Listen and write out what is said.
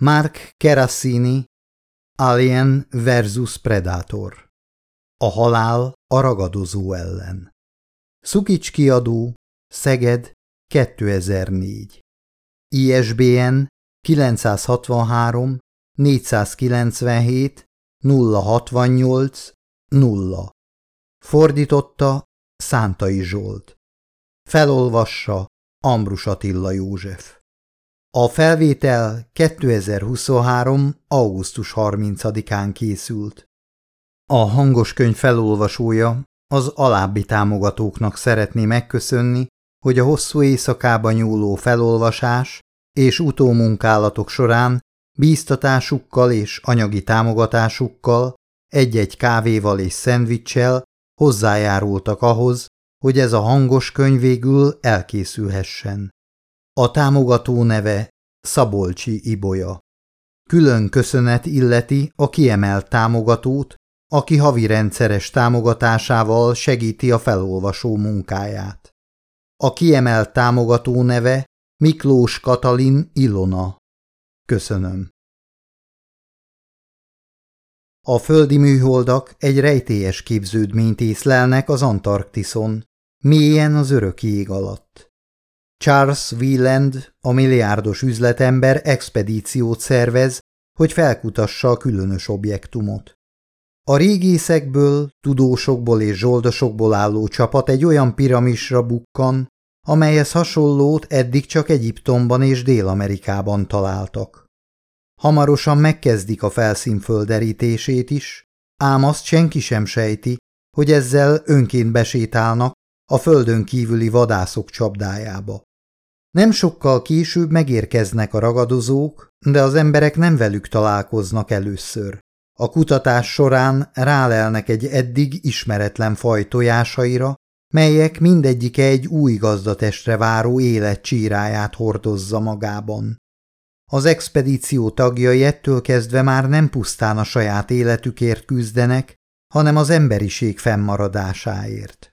Mark Kerassini, Alien versus Predator. A halál a ragadozó ellen. Szukics kiadó, Szeged, 2004. ISBN 963 497 068 0. Fordította Szántai Zsolt. Felolvassa Ambrus Attila József. A felvétel 2023. augusztus 30-án készült. A hangos könyv felolvasója az alábbi támogatóknak szeretné megköszönni, hogy a hosszú éjszakában nyúló felolvasás és utómunkálatok során bíztatásukkal és anyagi támogatásukkal, egy-egy kávéval és szendvicssel hozzájárultak ahhoz, hogy ez a hangos könyv végül elkészülhessen. A támogató neve Szabolcsi Ibolya. Külön köszönet illeti a kiemelt támogatót, aki havi rendszeres támogatásával segíti a felolvasó munkáját. A kiemelt támogató neve Miklós Katalin Ilona. Köszönöm. A földi műholdak egy rejtélyes képződményt észlelnek az Antarktiszon, mélyen az örök jég alatt. Charles Wieland, a milliárdos üzletember expedíciót szervez, hogy felkutassa a különös objektumot. A régészekből, tudósokból és zsoldosokból álló csapat egy olyan piramisra bukkan, amelyhez hasonlót eddig csak Egyiptomban és Dél-Amerikában találtak. Hamarosan megkezdik a felszín földerítését is, ám azt senki sem sejti, hogy ezzel önként besétálnak a földön kívüli vadászok csapdájába. Nem sokkal később megérkeznek a ragadozók, de az emberek nem velük találkoznak először. A kutatás során rálelnek egy eddig ismeretlen faj tojásaira, melyek mindegyike egy új gazdatestre váró élet csíráját hordozza magában. Az expedíció tagjai ettől kezdve már nem pusztán a saját életükért küzdenek, hanem az emberiség fennmaradásáért.